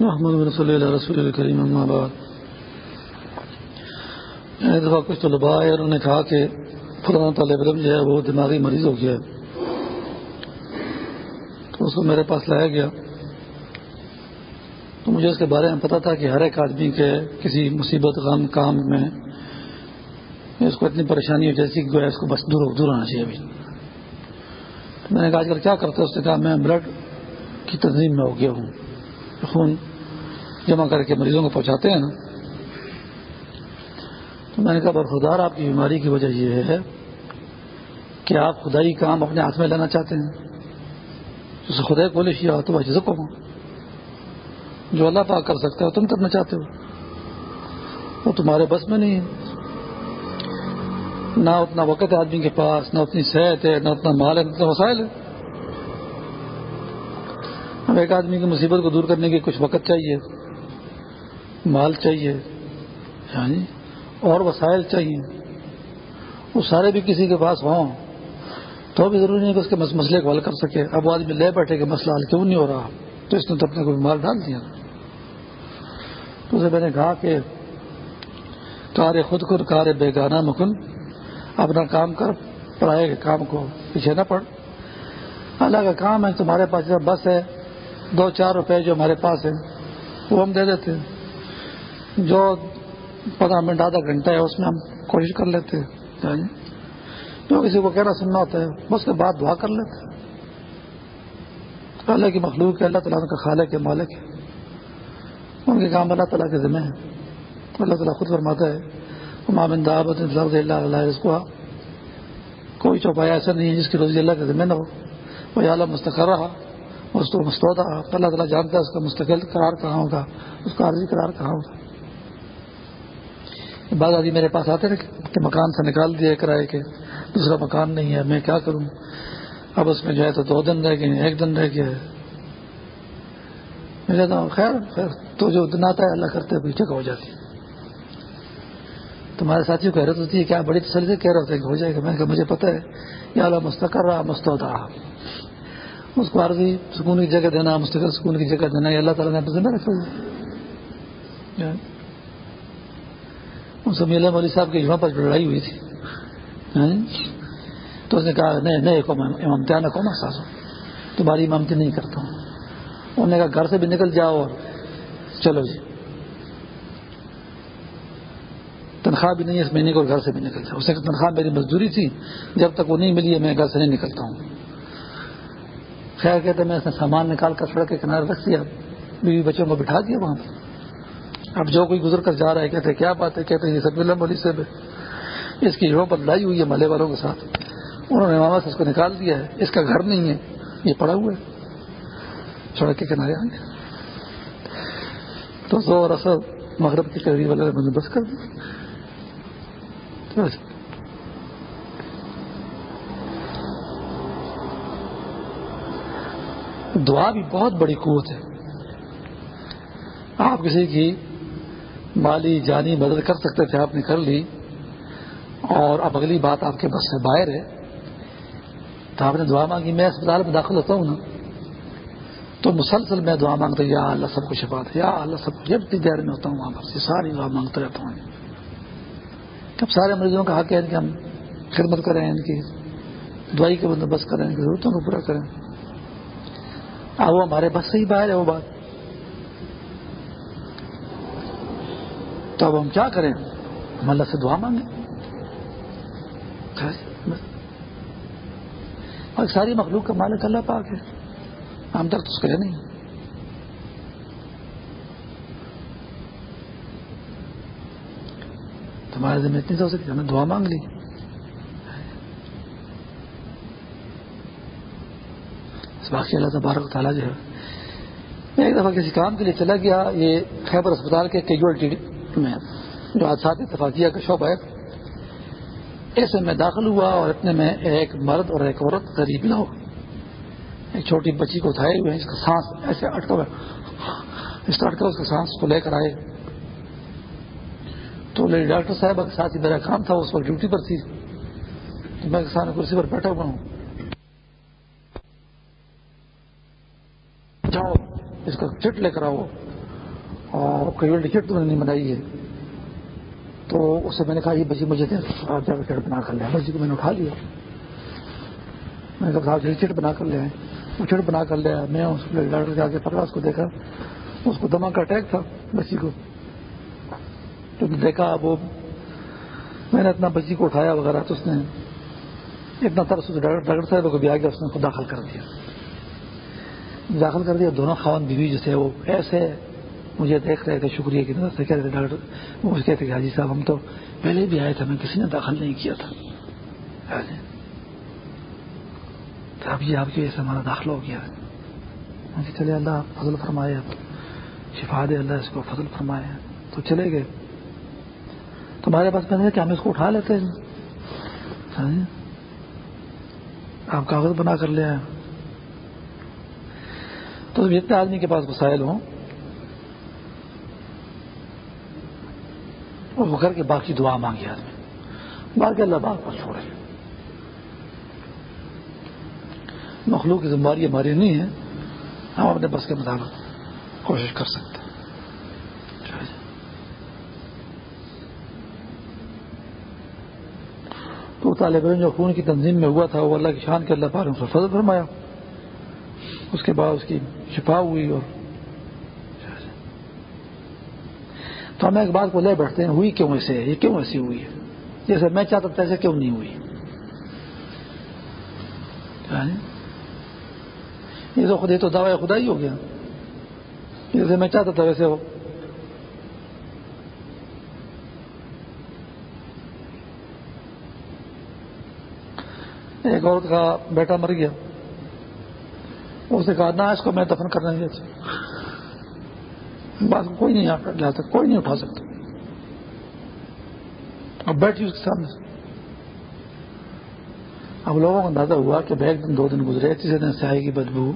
محمد صلی اللہ رسول الکریم ایک دفعہ کچھ طلباء آئے انہوں نے کہا کہ فلانا طالب علم جو ہے وہ دماغی مریض ہو گیا تو اس کو میرے پاس لایا گیا۔ تو مجھے اس کے بارے میں پتا تھا کہ ہر ایک آدمی کے کسی مصیبت، غم، کام میں اس کو اتنی پریشانی ہو جیسی کہ اس کو بس دور دور آنا چاہیے ابھی۔ میں نے کہا، آج کل کیا کرتا ہے؟ اس نے کہا، میں بلڈ کی تنظیم میں ہو گیا ہوں۔ خون جمع کر کے مریضوں کو پہنچاتے ہیں نا، تو میں نے کہا برخدار آپ کی بیماری کی وجہ یہ ہے کہ آپ خدائی کام اپنے ہاتھ میں لینا چاہتے ہیں۔ جسے خدا بولے شیا تو بھائی کو جو اللہ پاک کر سکتا ہے، تم کرنا چاہتے ہو۔ وہ تمہارے بس میں نہیں ہے۔ نہ اتنا وقت ہے آدمی کے پاس، نہ اتنی صحت ہے، نہ اتنا مال ہے، نہ اتنا وسائل ہے۔ اب ایک آدمی کی مصیبت کو دور کرنے کے کچھ وقت چاہیے، مال چاہیے جی اور وسائل چاہیے۔ وہ سارے بھی کسی کے پاس ہوں تو بھی ضروری نہیں کہ اس کے مسئلے کو حل کر سکے۔ اب وہ آدمی لے بیٹھے کہ مسئلہ حل کیوں نہیں ہو رہا؟ تو اس نے تو اپنے کو بیمار ڈال دیا۔ تو اسے میں نے کہا کہ کار خود کو کار بیگانہ مکن، اپنا کام کر پڑھائے کے کام کو پیچھے نہ پڑ۔ اللہ کا کام ہے، تمہارے پاس بس ہے دو چار روپے جو ہمارے پاس ہیں، وہ ہم دے دیتے ہیں۔ جو پندرہ منٹ، آدھا گھنٹہ ہے، اس میں ہم کوشش کر لیتے ہیں۔ جو کسی کو کہنا سننا ہوتا ہے اس کے بعد دعا کر لیتے اللہ کی مخلوق ہے، اللہ تعالیٰ کا خالق ہے، مالک ہے۔ ان کے کام اللہ تعالیٰ کے ذمہ ہے۔ اللہ تعالیٰ خود فرماتا ہے مامن دعوت لفظ اللہ اللہ کو کوئی چوپایا ایسا نہیں ہے جس کی روزی اللہ کا ذمہ نہ ہو۔ وہ اعلیٰ مستقر رہا اس کو مستعودہ اللہ تعالیٰ جانتا ہے اس کا مستقل قرار کہاں ہوگا، اس کا عارضی قرار کہاں ہوگا۔ بعض آدمی میرے پاس آتے رہے کہ مکان سے نکال دیا کرائے کہ دوسرا مکان نہیں ہے، میں کیا کروں؟ اب اس میں جو ہے تو دو دن رہ گئے ایک دن رہ گیا ہے۔ میں کہتا ہوں، خیر خیر، تو جو دن آتا ہے اللہ کرتے ہوئے جگہ ہو جاتی ہے۔ تمہارے ساتھیوں کو حیرت ہوتی ہے، کیا بڑی تسلی سے کہہ رہا ہوتا ہے کہ ہو جائے گا؟ میں نے کہا، مجھے پتا ہے، یا اللہ مستقر رہا مستعود رہا اس کو عارضی سکون کی جگہ دینا، مستقل سکون کی جگہ دینا، یہ اللہ تعالیٰ نے اپنے ذمہ رکھا جی۔ سمی اللہ علیہ صاحب کی جمعہ پر لڑائی ہوئی تھی۔ جی۔ تو اس نے کہا، نہیں نہیں امامتیانہ کو محساس ہو تمہاری امامتی نہیں کرتا ہوں۔ انہوں نے کہا، گھر سے بھی نکل جاؤ اور چلو جی۔ تنخواہ بھی نہیں ہے، اس مہینے کو گھر سے بھی نکل جاؤ۔ اس نے تنخواہ میری مزدوری تھی، جب تک وہ نہیں ملی ہے، میں گھر سے نہیں نکلتا ہوں۔ خیر کہتے میں اس نے سامان نکال کر سڑک کے کنارے رکھ دیا، بیوی بچوں کو بٹھا دیا وہاں اب جو کوئی گزر کر جا رہا ہے، کہتے کیا بات ہے؟ کہتے ہیں، یہ سب اللہ مولی سے اس کی جگہوں پر لڑائی ہوئی ہے ملے والوں کے ساتھ۔ انہوں نے ماما سے اس کو نکال دیا ہے۔ اس کا گھر نہیں ہے، یہ پڑا ہوا ہے۔ سڑک کے کنارے آ گیا تو زور اثر مغرب کی قریب والے بندوبست کر دیا۔ دعا بھی بہت بڑی قوت ہے۔ آپ کسی کی مالی، جانی مدد کر سکتے تھے، آپ نے کر لی۔ اور اب اگلی بات آپ کے بس سے باہر ہے۔ تو آپ نے دعا مانگی، میں اسپتال میں داخل ہوتا ہوں نا۔ تو مسلسل میں دعا مانگتا ہوں، یا اللہ سب کچھ بات یا اللہ سب کچھ جب دیر میں ہوتا ہوں وہاں پر ساری دعا مانگتا رہتا ہوں۔ اب سارے مریضوں کا حق ہے کہ ہم خدمت کریں، ان کی دوائی کے بندوبست کریں، ان کی ضرورتوں کو پورا کریں۔ اب وہ ہمارے بس سے ہی باہر ہے وہ بات۔ تو اب ہم کیا کریں؟ ہم اللہ سے دعا مانگیں۔ اور ساری مخلوق کا مالک اللہ پاک ہے۔ ہم تک تو اس کا نہیں۔ تمہارے ذمہ اتنی ہو سکتی ہم نے دعا مانگ لی۔ باقی اللہ تبارک تعالیٰ جو ہے، میں ایک دفعہ کسی کام کے لیے چلا گیا، یہ خیبر اسپتال کے کیجویلٹی میں جو حادثات اتفاقیہ کا شعبہ ہے ایسے میں داخل ہوا اور اتنے میں ایک مرد اور ایک عورت غریب نہ ہو۔ ایک چھوٹی بچی کو اٹھائے ہوئے اس کا سانس ایسے اٹکا ہوا اس طرح اس کے سانس کو لے کر آئے۔ تو میری ڈاکٹر صاحب کے ساتھ ہی میرا کام تھا، اس وقت ڈیوٹی پر تھی۔ میں کسان کرسی پر بیٹھا ہوا ہوں۔ جاؤ اس کا چٹ لے کر آؤ۔ اور کئی چٹ تو میں نے نہیں بنائی ہے۔ تو اس سے میں نے کہا، یہ بچی مجھے آپ جا کر چٹ بنا کر لیا بچی کو میں نے اٹھا لیا۔ میں نے کہا صاحب جی چٹ بنا کر لے وہ چٹ بنا کر لیا میں اس ڈاکٹر کے آگے پکڑا، اس کو دیکھا۔ اس کو دما کا اٹیک تھا بچی کو۔ تو دیکھا، وہ میں نے اتنا بچی کو اٹھایا وغیرہ تو اس نے اتنا ترس ڈاکٹر صاحب کو بھی آ گیا اس نے کو داخل کر دیا۔ داخل کر دیا. دونوں خاون بیوی جو تھے وہ ایسے مجھے دیکھ رہے تھے شکریہ کی طرف سے کہہ رہے تھے، ڈاکٹر وہ کہتے کہ حاجی صاحب، ہم تو پہلے بھی آئے تھے، ہمیں کسی نے داخل نہیں کیا تھا۔ تو اب یہ آپ کی وجہ سے ہمارا داخلہ ہو گیا ہے۔ ہاں جی، چلے، اللہ فضل فرمائے۔ شفا دے اللہ اس کو، فضل فرمائے۔ تو چلے گئے۔ تمہارے پاس میں کہ ہم اس کو اٹھا لیتے ہیں؟ ہاں جی، آپ کاغذ بنا کر لے آئے۔ تو جتنے آدمی کے پاس وسائل ہوں وہ کر کے باقی دعا مانگے آدمی۔ باقی اللہ باغ پر چھوڑے۔ مخلوق کی ذمہ داری ہماری نہیں ہے۔ ہم اپنے بس کے مطابق کوشش کر سکتے ہیں۔ تو طالب علم جو خون کی تنظیم میں ہوا تھا، وہ اللہ کی شان کے اللہ پاک نے فضل فرمایا۔ اس کے بعد اس کی شفا ہوئی اور تو ہم ایک بات کو لے بیٹھتے ہیں، ہوئی کیوں ایسے؟ یہ کیوں ایسی ہوئی؟ ہے جیسے میں چاہتا تھا ایسے کیوں نہیں ہوئی؟ یعنی یہ تو خود یہ تو دعوی خدا ہی ہو گیا۔ جیسے میں چاہتا تھا ویسے ہو۔ ایک عورت کا بیٹا مر گیا۔ اس نے کہا، نہ اس کو میں دفن کرنا نہیں بات کوئی نہیں جا سکتا، کوئی نہیں اٹھا سکتا۔ اب بیٹھی اس کے سامنے۔ اب لوگوں کو اندازہ ہوا کہ ایک دن، دو دن گزرے، تیسرے دن سے آئے گی بدبو۔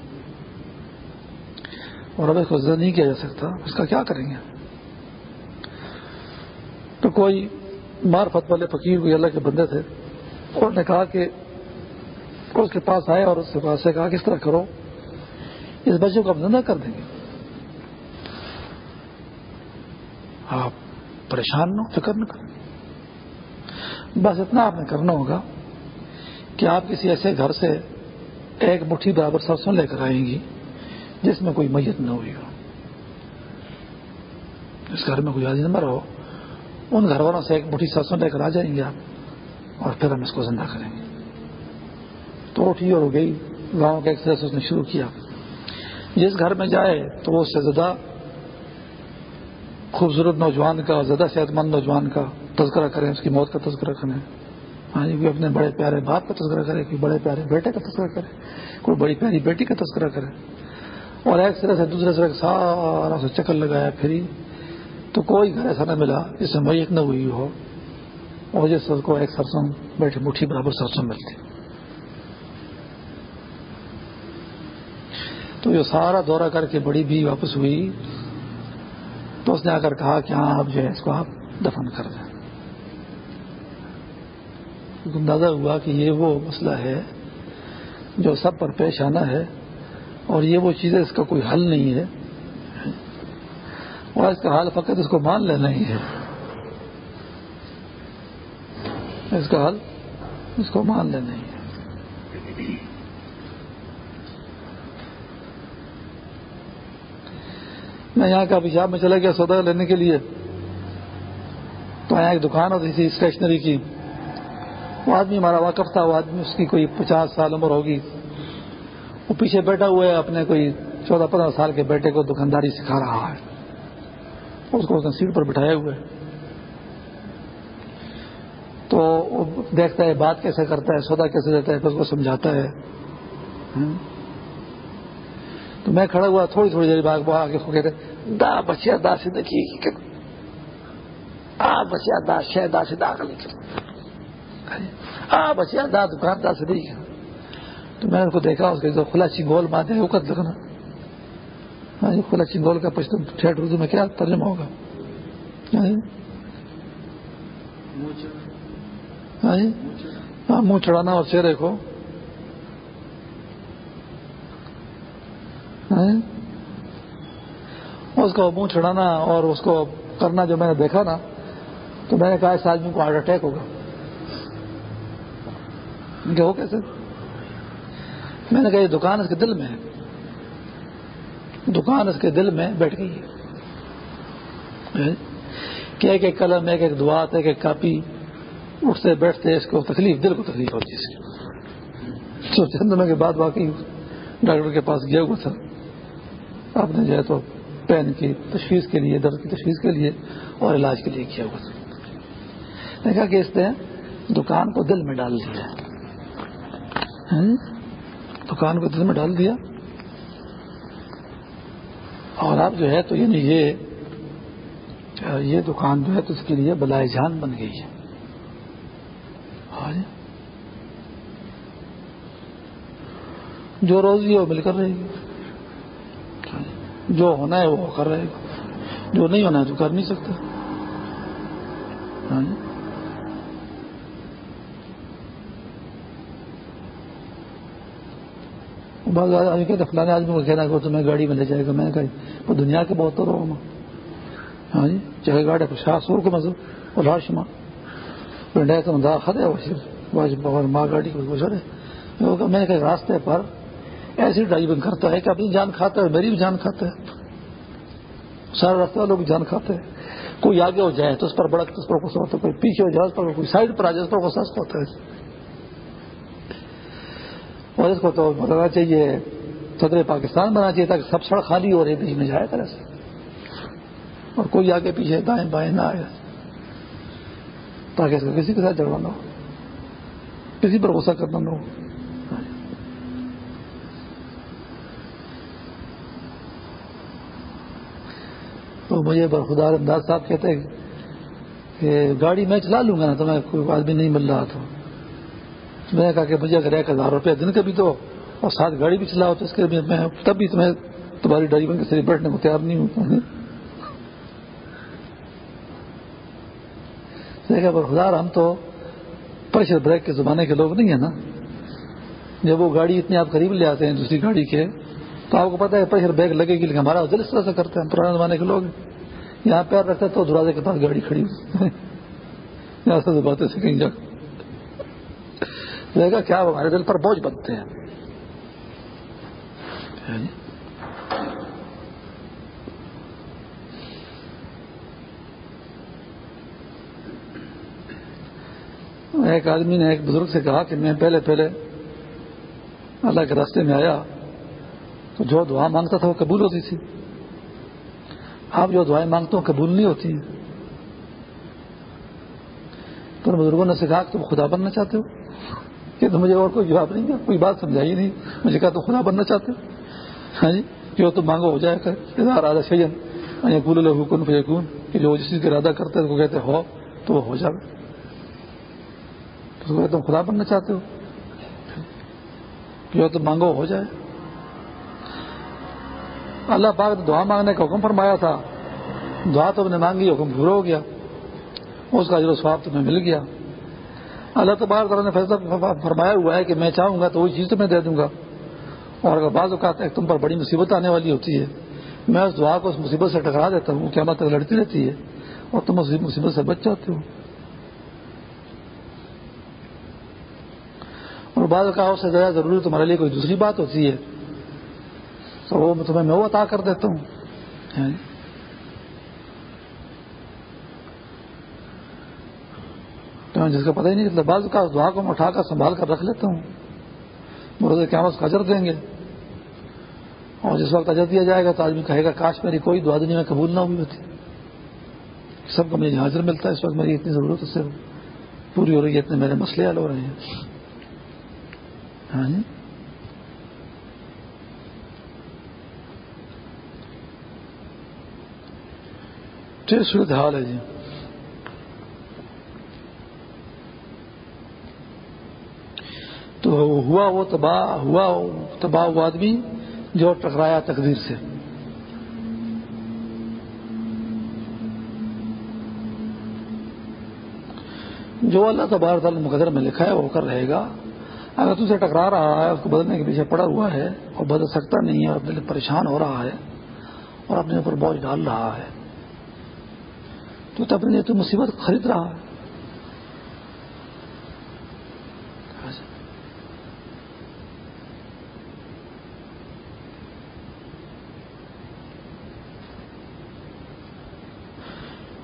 اور اب اس کو نہیں کیا جا سکتا، اس کا کیا کریں گے؟ تو کوئی مار فت والے فقیر کوئی اللہ کے بندے تھے انہوں نے کہا کہ اس کے پاس آئے اور اس کے پاس سے کہا کس طرح کرو۔ اس بچے کو ہم زندہ کر دیں گے۔ آپ پریشان نہ فکر نہ کریں۔ بس اتنا آپ نے کرنا ہوگا کہ آپ کسی ایسے گھر سے ایک مٹھی برابر سرسوں لے کر آئیں گی جس میں کوئی میت نہ ہوئی ہو۔ اس گھر میں کوئی عادی نمبر ہو، ان گھر والوں سے ایک مٹھی سرسوں لے کر آ جائیں گے آپ اور پھر ہم اس کو زندہ کریں گے۔ تو اٹھی اور گئی، گاؤں کا ایکسرسائز اس نے شروع کیا۔ جس گھر میں جائے تو وہ اس سے زیادہ خوبصورت نوجوان کا، زیادہ صحت مند نوجوان کا تذکرہ کریں، اس کی موت کا تذکرہ کریں۔ ہاں جی کوئی اپنے بڑے پیارے باپ کا تذکرہ کرے کوئی بڑے پیارے بیٹے کا تذکرہ کرے کوئی بڑی پیاری بیٹی کا تذکرہ کرے اور ایک سرے سے دوسرے سرے سارا سے چکر لگایا پھری تو کوئی گھر ایسا نہ ملا جس سے میت نہ ہوئی ہو اور جس کو ایک سرسوں بیٹھے مٹھی برابر سرسوں ملتی۔ تو یہ سارا دورہ کر کے بڑی بھی واپس ہوئی تو اس نے آ کر کہا کہ ہاں اب جو ہے اس کو آپ دفن کر دیں۔ اندازہ ہوا کہ یہ وہ مسئلہ ہے جو سب پر پیش آنا ہے اور یہ وہ چیزیں اس کا کوئی حل نہیں ہے۔ اور اس کا حل فقط اس کو مان لینا ہی ہے۔ اس کا حل اس کو مان لینا ہی ہے۔ میں یہاں کا پیشاب میں چلا گیا سودا لینے کے لیے۔ تو یہاں ایک دکان ہوتی تھی اسٹیشنری کی۔ وہ آدمی ہمارا واقف تھا، وہ آدمی اس کی کوئی پچاس سال عمر ہوگی۔ وہ پیچھے بیٹھا ہوا ہے، اپنے کوئی چودہ پندرہ سال کے بیٹے کو دکانداری سکھا رہا ہے۔ اس کو اس نے سیٹ پر بٹھایا ہوا ہے۔ تو وہ دیکھتا ہے، بات کیسے کرتا ہے، سودا کیسے دیتا ہے، پھر اس کو سمجھاتا ہے۔ تو میں کھڑا ہوا تھوڑی تھوڑی دیر بعد آگے کہتے دا بچیا دا سے دیکھیے آ بچیا دا شہ دا سے داخل آ بچیا دا دکان دا سے دیکھ تو میں نے ان کو دیکھا اس کے جو کھلا چنگول بات ہے وقت لگنا ہاں جی کھلا چنگول کا پشتم ٹھیٹ اردو میں کیا ترجمہ ہوگا؟ ہاں جی۔ ہاں منہ چڑھانا اور چہرے کو ہاں؟ اس کو منہ چڑھانا اور اس کو کرنا جو میں نے دیکھا نا، تو میں نے کہا اس آدمی کو ہارٹ اٹیک ہوگا۔ کہ ہو کیسے؟ میں نے کہا یہ دکان اس کے دل میں ہے۔ دکان اس کے دل میں بیٹھ گئی ہے۔ ہاں؟ کہ ایک ایک قلم، ایک ایک دعات، ایک ایک کاپی اٹھتے بیٹھتے اس کو تکلیف، دل کو تکلیف ہوتی ہے۔ چند دنوں کے بعد واقعی ڈاکٹر کے پاس گیا ہوا تھا۔ آپ نے جو ہے تو پین کی تشخیص کے لیے، درد کی تشخیص کے لیے اور علاج کے لیے کیا ہوا دیکھا کہ اس نے دکان کو دل میں ڈال دیا۔ دکان کو دل میں ڈال دیا۔ اور اب جو ہے تو یعنی یہ یہ دکان جو ہے تو اس کے لیے بلائے جان بن گئی ہے۔ جو روزی ہے وہ مل کر رہے گی جو ہونا ہے وہ کر رہے گا جو نہیں ہونا ہے تو کر نہیں سکتا ہاں جی۔ بہت زیادہ کہتے فلانے آدمی کو کہنا کہ تمہیں گاڑی میں لے جائے گا۔ میں نے کہا وہ دنیا کے بہت تو رہو ہاں جی۔ چاہے گاڑی شاہ سور کو مزہ اور شما پنڈیا کا مزاح خط ہے ماں گاڑی کو گزرے میں نے کہا راستے پر ایسی ڈرائیونگ کرتا ہے کہ اپنی جان کھاتا ہے، میری بھی جان کھاتا ہے۔ سارے راستے والوں کی جان کھاتے ہیں۔ کوئی آگے ہو جائے تو اس پر بڑک اس پر غصہ ہوتا ہے۔ کوئی پیچھے ہو جائے، اس پر کوئی سائڈ پر آ جائے، اس پر غصہ ہوتا ہے۔ اور اس کو تو بتانا چاہیے، صدر پاکستان بنانا چاہیے تاکہ سب سڑک خالی ہو رہی بیچ میں جائے طرح سے۔ اور کوئی آگے پیچھے دائیں بائیں نہ آئے۔ تاکہ اس کو کسی کے ساتھ جھگڑا نہ ہو، کسی پر غصہ کرنا نہ ہو۔ تو مجھے برخدار انداز صاحب کہتے ہیں کہ گاڑی میں چلا لوں گا نا تو میں کوئی آدمی نہیں مل رہا تھا میں نے کہا کہ مجھے اگر ایک ہزار روپیہ دن کے بھی تو اور ساتھ گاڑی بھی چلاؤ تو اس کے میں تب بھی تمہیں تمہاری ڈائیور کے سر بیٹھنے کو تیار نہیں ہوں۔ دیکھا برخدار ہم تو پریشر بریک کے زمانے کے لوگ نہیں ہیں نا۔ جب وہ گاڑی اتنی آپ قریب لے آتے ہیں دوسری گاڑی کے تو آپ کو پتا ہے پریشر بریک لگے گی، لیکن ہمارا دل اس طرح سے کرتے ہیں پرانے زمانے کے لوگ یہاں پیر رکھتے تو دروازے کے پاس گاڑی کھڑی یہاں سے باتیں سے کہیں دیکھا کیا ہمارے دل پر بوجھ بنتے ہیں؟ یعنی؟ ایک آدمی نے، ایک بزرگ سے کہا کہ میں پہلے پہلے اللہ کے راستے میں آیا۔ تو جو دعا مانگتا تھا وہ قبول ہوتی تھی۔ آپ جو دعائیں مانگتے ہو قبول نہیں ہوتی ہیں۔ تو بزرگوں نے سکھا کہ تم خدا بننا چاہتے ہو؟ کہ تو مجھے اور کوئی جواب نہیں دیا، کوئی بات سمجھائی نہیں۔ مجھے کہا تو خدا بننا چاہتے ہو؟ ہاں جی جو تم مانگو ہو جائے گا ارادہ شیجن حکن فیکون، کہ جو جس چیز کا ارادہ کرتے ہیں وہ کہتے ہو، تو وہ ہو جائے۔ تم خدا بننا چاہتے ہو؟ جو تم مانگو ہو جائے۔ اللہ پاک نے دعا مانگنے کا حکم فرمایا تھا۔ دعا تو نے مانگی، حکم پورا ہو گیا۔ اس کا جو سواب تمہیں مل گیا۔ اللہ تبار تعالیٰ نے فیصلہ فرمایا ہوا ہے کہ میں چاہوں گا تو وہی چیز تمہیں دے دوں گا۔ اور اگر بعض اوقات تم پر بڑی مصیبت آنے والی ہوتی ہے، میں اس دعا کو اس مصیبت سے ٹکرا دیتا ہوں۔ کیا تک لڑتی رہتی ہے اور تم اس مصیبت سے بچ جاتے ہو۔ اور بعض اوقات سے زیادہ ضروری تمہارے لیے کوئی دوسری بات ہوتی ہے۔ تو وہ تمہیں میں وہ عطا کر دیتا ہوں۔ یعنی تو جس کا پتہ ہی نہیں چلتا مطلب بعض کا دعا کو میں اٹھا کر سنبھال کر رکھ لیتا ہوں۔ مردے کیا اس کا اجر دیں گے۔ اور جس وقت اجر دیا جائے گا تو آدمی کہے گا، کاش میری کوئی دعا دنیا میں قبول نہ ہوئی ہوتی۔ سب کو مجھے حاضر ملتا ہے۔ اس وقت میری اتنی ضرورت سے پوری ہو رہی ہے، اتنے میرے مسئلے حل ہو رہے ہیں۔ ہاں جی؟ صورت حال ہے جی۔ تو ہوا وہ تباہ، ہوا تباہ وہ آدمی جو ٹکرایا تقدیر سے۔ جو اللہ تبار تعالیٰ مقدر میں لکھا ہے، وہ کر رہے گا۔ اگر تجھے ٹکرا رہا ہے، اس کو بدلنے کے پیچھے پڑا ہوا ہے اور بدل سکتا نہیں ہے اور دل پریشان ہو رہا ہے اور اپنے اوپر بوجھ ڈال رہا ہے۔ تو اپنے تو مصیبت خرید رہا ہے۔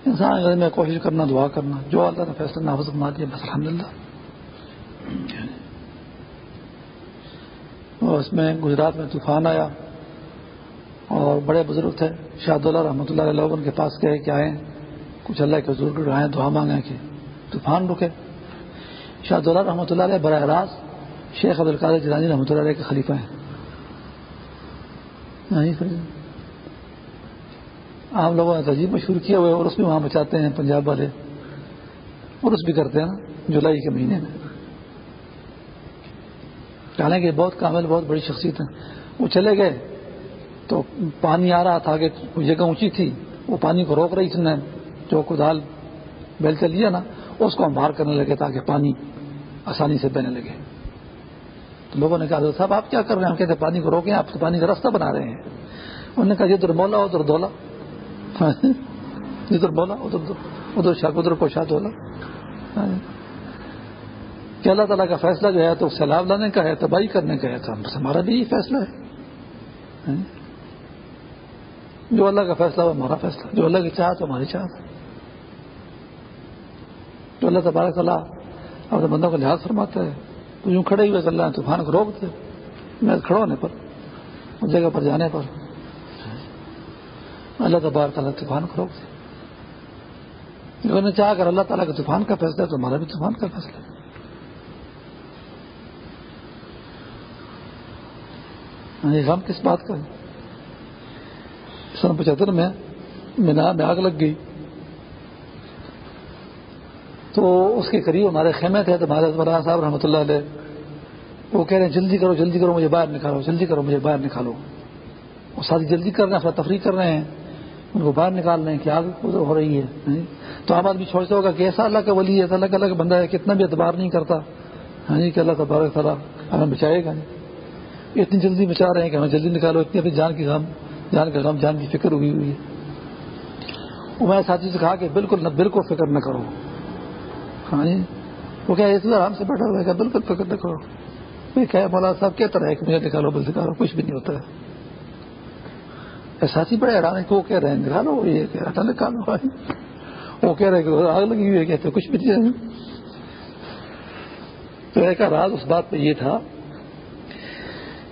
انسان میں کوشش کرنا، دعا کرنا، جو اللہ نے فیصلہ نافذ بنا دیا، بس الحمد للہ اس میں گجرات میں طوفان آیا اور بڑے بزرگ تھے شاہد اللہ رحمۃ اللہ علیہ ان کے پاس گئے کہ آئے کچھ اللہ کے حضور آئے دعا مانگیں کہ طوفان رکے۔ شاہد اللہ رحمۃ اللہ علیہ براہ راست شیخ عبد القادر جلانی رحمۃ اللہ علیہ کے خلیفہ ہیں۔ عام لوگوں نے تجیب مشہور کیا ہوئے اور اس بھی وہاں بچاتے ہیں پنجاب والے۔ اور اس بھی کرتے ہیں نا، جولائی کے مہینے میں۔ حالانکہ بہت کامل، بہت بڑی شخصیت ہے وہ چلے گئے تو پانی آ رہا تھا کہ جگہ اونچی تھی، وہ پانی کو روک رہی تھی نے۔ جو کدال بیل سے لیا نا، اس کو ہم باہر کرنے لگے تاکہ پانی آسانی سے بہنے لگے۔ تو لوگوں نے کہا صاحب، آپ کیا کر رہے ہیں؟ ہم کہتے پانی کو روکیں، آپ پانی کا راستہ بنا رہے ہیں۔ انہوں نے کہا ادھر مولا، ادھر دولا ادھر بولا ادھر ادھر شاہ ادھر کو شاہ دولا کہ اللہ تعالیٰ کا فیصلہ جو ہے، تو سیلاب لانے کا ہے، تباہی کرنے کا ہے، تو ہمارا بھی یہی فیصلہ ہے۔ جو اللہ کا فیصلہ وہ ہمارا فیصلہ۔ جو اللہ کی چاہت ہماری چاہت۔ جو اللہ تبارک اللہ اپنے بندوں کا لحاظ فرماتا ہے، تو یوں کھڑے ہوئے اللہ طوفان کو روک دے میں کھڑا ہونے پر، اس جگہ پر جانے پر اللہ تبار تعالیٰ طوفان کو روک دے جو نے چاہ کر اللہ تعالیٰ کے طوفان کا فیصلہ ہے تو ہمارا بھی طوفان کا فیصلہ ہے۔ ہاں، غم کس بات کا سن پچہتر میں مینا میں آگ لگ گئی۔ تو اس کے قریب ہمارے خیمے تھے تو ہمارے مولانا صاحب رحمۃ اللہ علیہ وہ کہہ رہے ہیں، جلدی کرو جلدی کرو، مجھے باہر نکالو، جلدی کرو، مجھے باہر نکالو۔ وہ ساری جلدی کر رہے ہیں تفریح کر رہے ہیں۔ ان کو باہر نکال رہے ہیں کہ آگ ادھر ہو رہی ہے ہاں جی؟ تو آپ آدمی چھوڑتے ہوگا کہ ایسا اللہ کا ولی ہے اللہ کا اللہ کا بندہ ہے کتنا بھی اعتبار نہیں کرتا ہاں جی کہ اللہ تبارک تعالیٰ ہمیں بچائے گا۔ نہیں اتنی جلدی بچا رہے ہیں کہ ہمیں جلدی نکالو، اتنی اپنی جان کی غم، جان کا غم، جان کی فکر ہوئی ہوئی ہے۔ میں ساتھی سے کہا کہ بالکل نہ، بالکل فکر نہ کرو۔ ہاں جی وہ کیا اس آرام سے بیٹھا ہوا ہے۔ بالکل فکر نہ کرو میں کہا مولا صاحب کہتا رہا ہے؟ کہ مجھے نکالو بل نکالو کچھ بھی نہیں ہوتا ہے۔ ساتھی بڑے حیران ہے کہ وہ کہہ رہے ہیں نکالو یہ کہہ رہا تھا نکالو وہ کہہ رہے کہ آگ لگی ہوئی ہے، کہتے کچھ بھی نہیں تو ایک راز اس بات پہ یہ تھا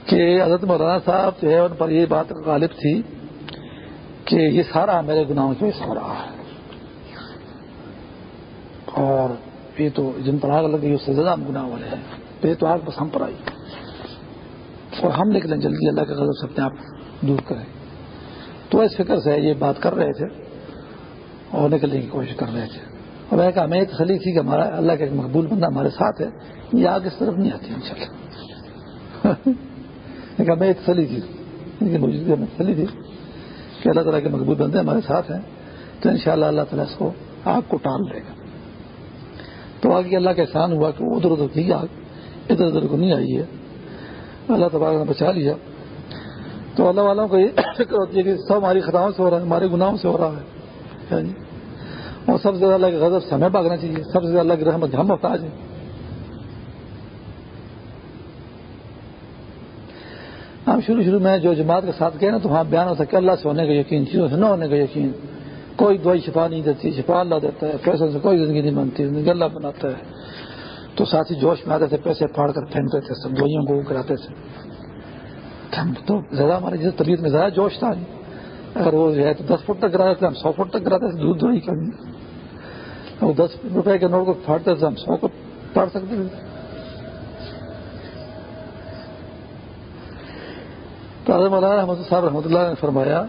کہ حضرت مولانا صاحب جو ہے، ان پر یہ بات غالب تھی کہ یہ سارا میرے گناہوں کی وجہ ہو رہا ہے۔ اور یہ تو جن پر آگ لگی اس سے زیادہ ہم گناہ والے ہیں۔ تو یہ تو آگ بس ہم پر آئی۔ اور ہم نکلیں جلدی اللہ کے غضب سے اپنے آپ دور کریں۔ تو اس فکر سے یہ بات کر رہے تھے اور نکلنے کی کوشش کر رہے تھے۔ اور ایک ہمیں تسلی تھی کہ ہمارا اللہ کا ایک مقبول بندہ ہمارے ساتھ ہے، یہ آگ اس طرف نہیں آتی ان شاء اللہ ہمیں تسلی تھی تسلی تھی کہ اللہ تعالیٰ کے مقبول بندے ہمارے ساتھ ہیں، تو ان شاء اللہ اللہ تعالیٰ اس کو آگ کو ٹال دے گا۔ تو آگے اللہ کا احسان ہوا کہ وہ ادھر ادھر تھی آگ ادھر ادھر کو نہیں آئی ہے۔ اللہ تبارک نے بچا لیا۔ تو اللہ والوں کو یہ فکر ہوتی ہے کہ سب ہماری خطاؤں سے ہو رہا ہے، ہمارے گناہوں سے ہو رہا ہے۔ یعنی اور سب سے زیادہ اللہ کے غضب سے ہمیں بھاگنا چاہیے۔ سب سے زیادہ اللہ کی رحمت ہم محتاج ہیں۔ ہم شروع شروع میں جو جماعت کے ساتھ گئے نا تو وہاں بیان ہوتا ہے کہ اللہ سے ہونے کا یقین، چیزوں سے نہ ہونے کا یقین۔ کوئی دوائی شفا نہیں دیتی، شفا اللہ دیتا ہے، پیسوں سے کوئی زندگی نہیں بنتی زندگی اللہ بناتا ہے۔ تو ساتھی جوش میں آتے تھے، پیسے پھاڑ کر پھینکتے تھے، سب دوائیوں کو کراتے تھے۔ تو زیادہ ہماری جیسے طبیعت میں زیادہ جوش تھا۔ اگر وہ جو ہے تو دس فٹ تک کراتے تھے، ہم سو فٹ تک کراتے تھے، دودھ دوائی کرنی وہ دس روپے کے نوٹ کو پھاڑتے تھے، ہم سو کو پھاڑ سکتے تھے۔ تو مولانا رحمۃ صاحب رحمۃ اللہ نے فرمایا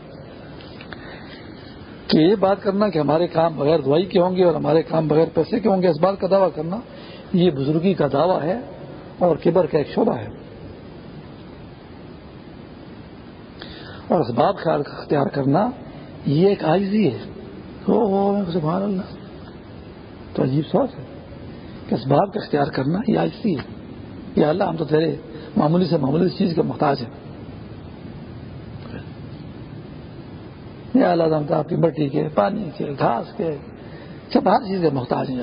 کہ یہ بات کرنا کہ ہمارے کام بغیر دوائی کے ہوں گے اور ہمارے کام بغیر پیسے کے ہوں گے، اس بات کا دعویٰ کرنا، یہ بزرگی کا دعویٰ ہے اور کبر کا ایک شعبہ ہے۔ اور اسباب خیال کا اختیار کرنا یہ ایک آئزی ہے۔ سبحان اللہ۔ تو عجیب سوچ ہے کہ اسباب کا اختیار کرنا یہ آئزی ہے۔ یا اللہ، ہم تو تیرے معمولی سے معمولی چیز کے محتاج ہیں۔ یا اللہ تعالیٰ آپ کی مٹی کے، پانی کے، گھاس کے، سب ہر چیز کے محتاج ہیں۔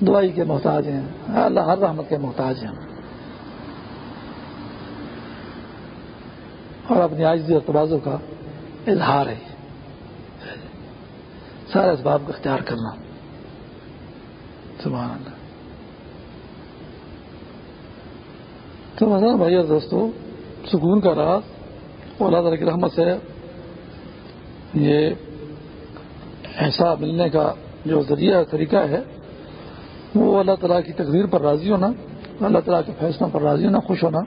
دوائی کے محتاج ہیں۔ اللہ ہر رحمت کے محتاج ہیں۔ اور اپنی آجزی اور توازوں کا اظہار ہے۔ سارے اسباب کا اختیار کرنا۔ سبحان اللہ۔ تو مثلا بھائی اور دوستو، سکون کا راز اللہ تعالیٰ کی رحمت سے یہ ایسا ملنے کا جو ذریعہ طریقہ ہے، وہ اللہ تعالیٰ کی تقریر پر راضی ہونا، اللہ تعالیٰ کے فیصلوں پر راضی ہونا، خوش ہونا۔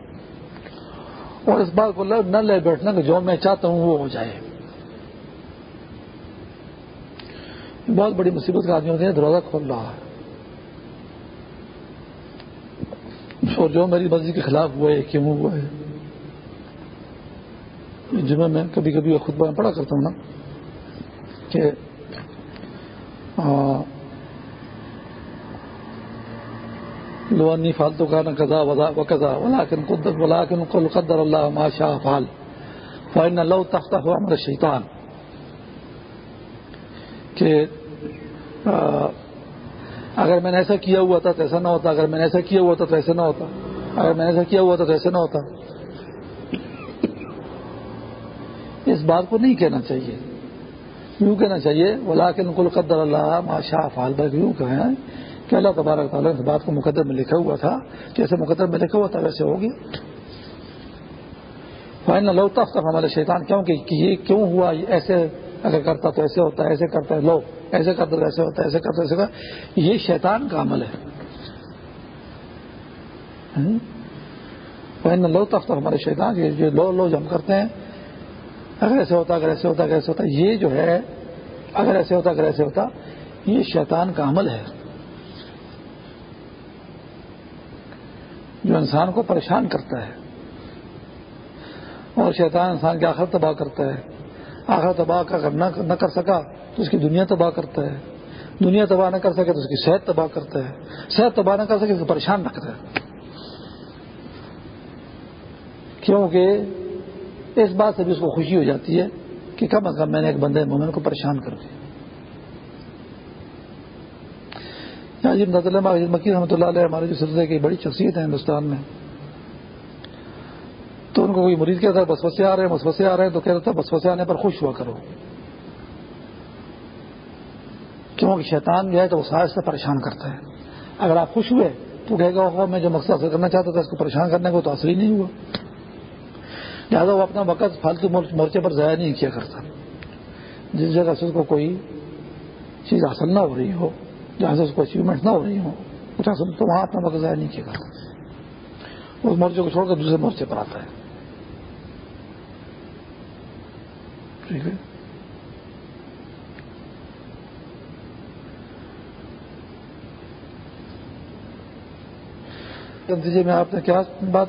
اور اس بات کو نہ لے بیٹھنا کہ جو میں چاہتا ہوں وہ ہو جائے۔ بہت بڑی مصیبت کا آدمی ہوتے ہیں، دروازہ کھول رہا ہے۔ اور جو میری مرضی کے خلاف ہوا ہے، کیوں ہوا ہے؟ جمعہ میں کبھی کبھی خود میں پڑھا کرتا ہوں نا کہ لوانی فالتو کا نہ کزا وزا و کزا ولاکن قدر ولاکن قل قدر اللہ ما شاء فعل، فإن لو تفتح عمر الشیطان. کہ اگر میں نے ایسا کیا ہوا تھا تو ایسا نہ ہوتا، اگر میں نے ایسا کیا ہوا تھا تو ایسا نہ ہوتا، اگر میں نے ایسا کیا ہوا تھا تو ایسا نہ ہوتا اس بات کو نہیں کہنا چاہیے۔ یوں کہنا چاہیے ولاکن کل قدر اللہ ماشا فال بھائی یوں کہیں کہ اللہ تبارک تعالیٰ اس بات کو مقدر میں لکھا ہوا تھا جیسے مقدر میں لکھا ہوا تھا ویسے ہوگی۔ فائن لو تخت ہمارے شیطان کیوں کہ یہ کیوں ہوا؟ ایسے اگر کرتا تو ایسے ہوتا ہے ایسے کرتا ہے، لو، ایسے کرتا تو ایسے ہوتا ہے ایسے کرتا ایسے کرتا۔ یہ شیطان کا عمل ہے۔ فائن لو تخت ہمارے شیطان جو لو لو جو ہم کرتے ہیں اگر ایسے ہوتا، اگر ایسے ہوتا، اگر ایسے ہوتا، یہ جو ہے، اگر ایسے ہوتا، اگر ایسے ہوتا، یہ شیطان کا عمل ہے۔ جو انسان کو پریشان کرتا ہے، اور شیطان انسان کی آخر تباہ کرتا ہے۔ آخر تباہ کا اگر نہ کر سکا، تو اس کی دنیا تباہ کرتا ہے۔ دنیا تباہ نہ کر سکے، تو اس کی صحت تباہ کرتا ہے۔ صحت تباہ نہ کر سکے، تو پریشان رکھتا ہے۔ کیونکہ اس بات سے بھی اس کو خوشی ہو جاتی ہے کہ کم از کم میں نے ایک بندے مومن کو پریشان کر دیا۔ مکی رحمۃ اللہ علیہ ہمارے جو سلسلے کی بڑی شخصیت ہے ہندوستان میں، تو ان کو کوئی مریض کہتا ہے بس بسے آ رہے ہیں، بس بسے آ رہے ہیں، تو کہتا تھا بس بسے آنے پر خوش ہوا کرو۔ کیونکہ شیطان جو ہے تو وہ سائز سے پریشان کرتا ہے۔ اگر آپ خوش ہوئے تو کہے گا میں جو مقصد حاصل کرنا چاہتا تھا اس کو پریشان کرنے کو تو اثر ہی نہیں ہوا۔ لہٰذا وہ اپنا وقت فالتو مورچے پر ضائع نہیں کیا کرتا۔ جس جگہ سے اس کو کوئی چیز حاصل نہ ہو رہی ہو، جہاں سے اس کو اچیومنٹ نہ ہو رہی ہوں کچھ حاصل تو وہاں اپنا وقت ضائع نہیں کیا کرتا۔ اس مورچے کو چھوڑ کر دوسرے مورچے پر آتا ہے۔ ٹھیک ہے۔ نتیجے میں آپ نے کیا بات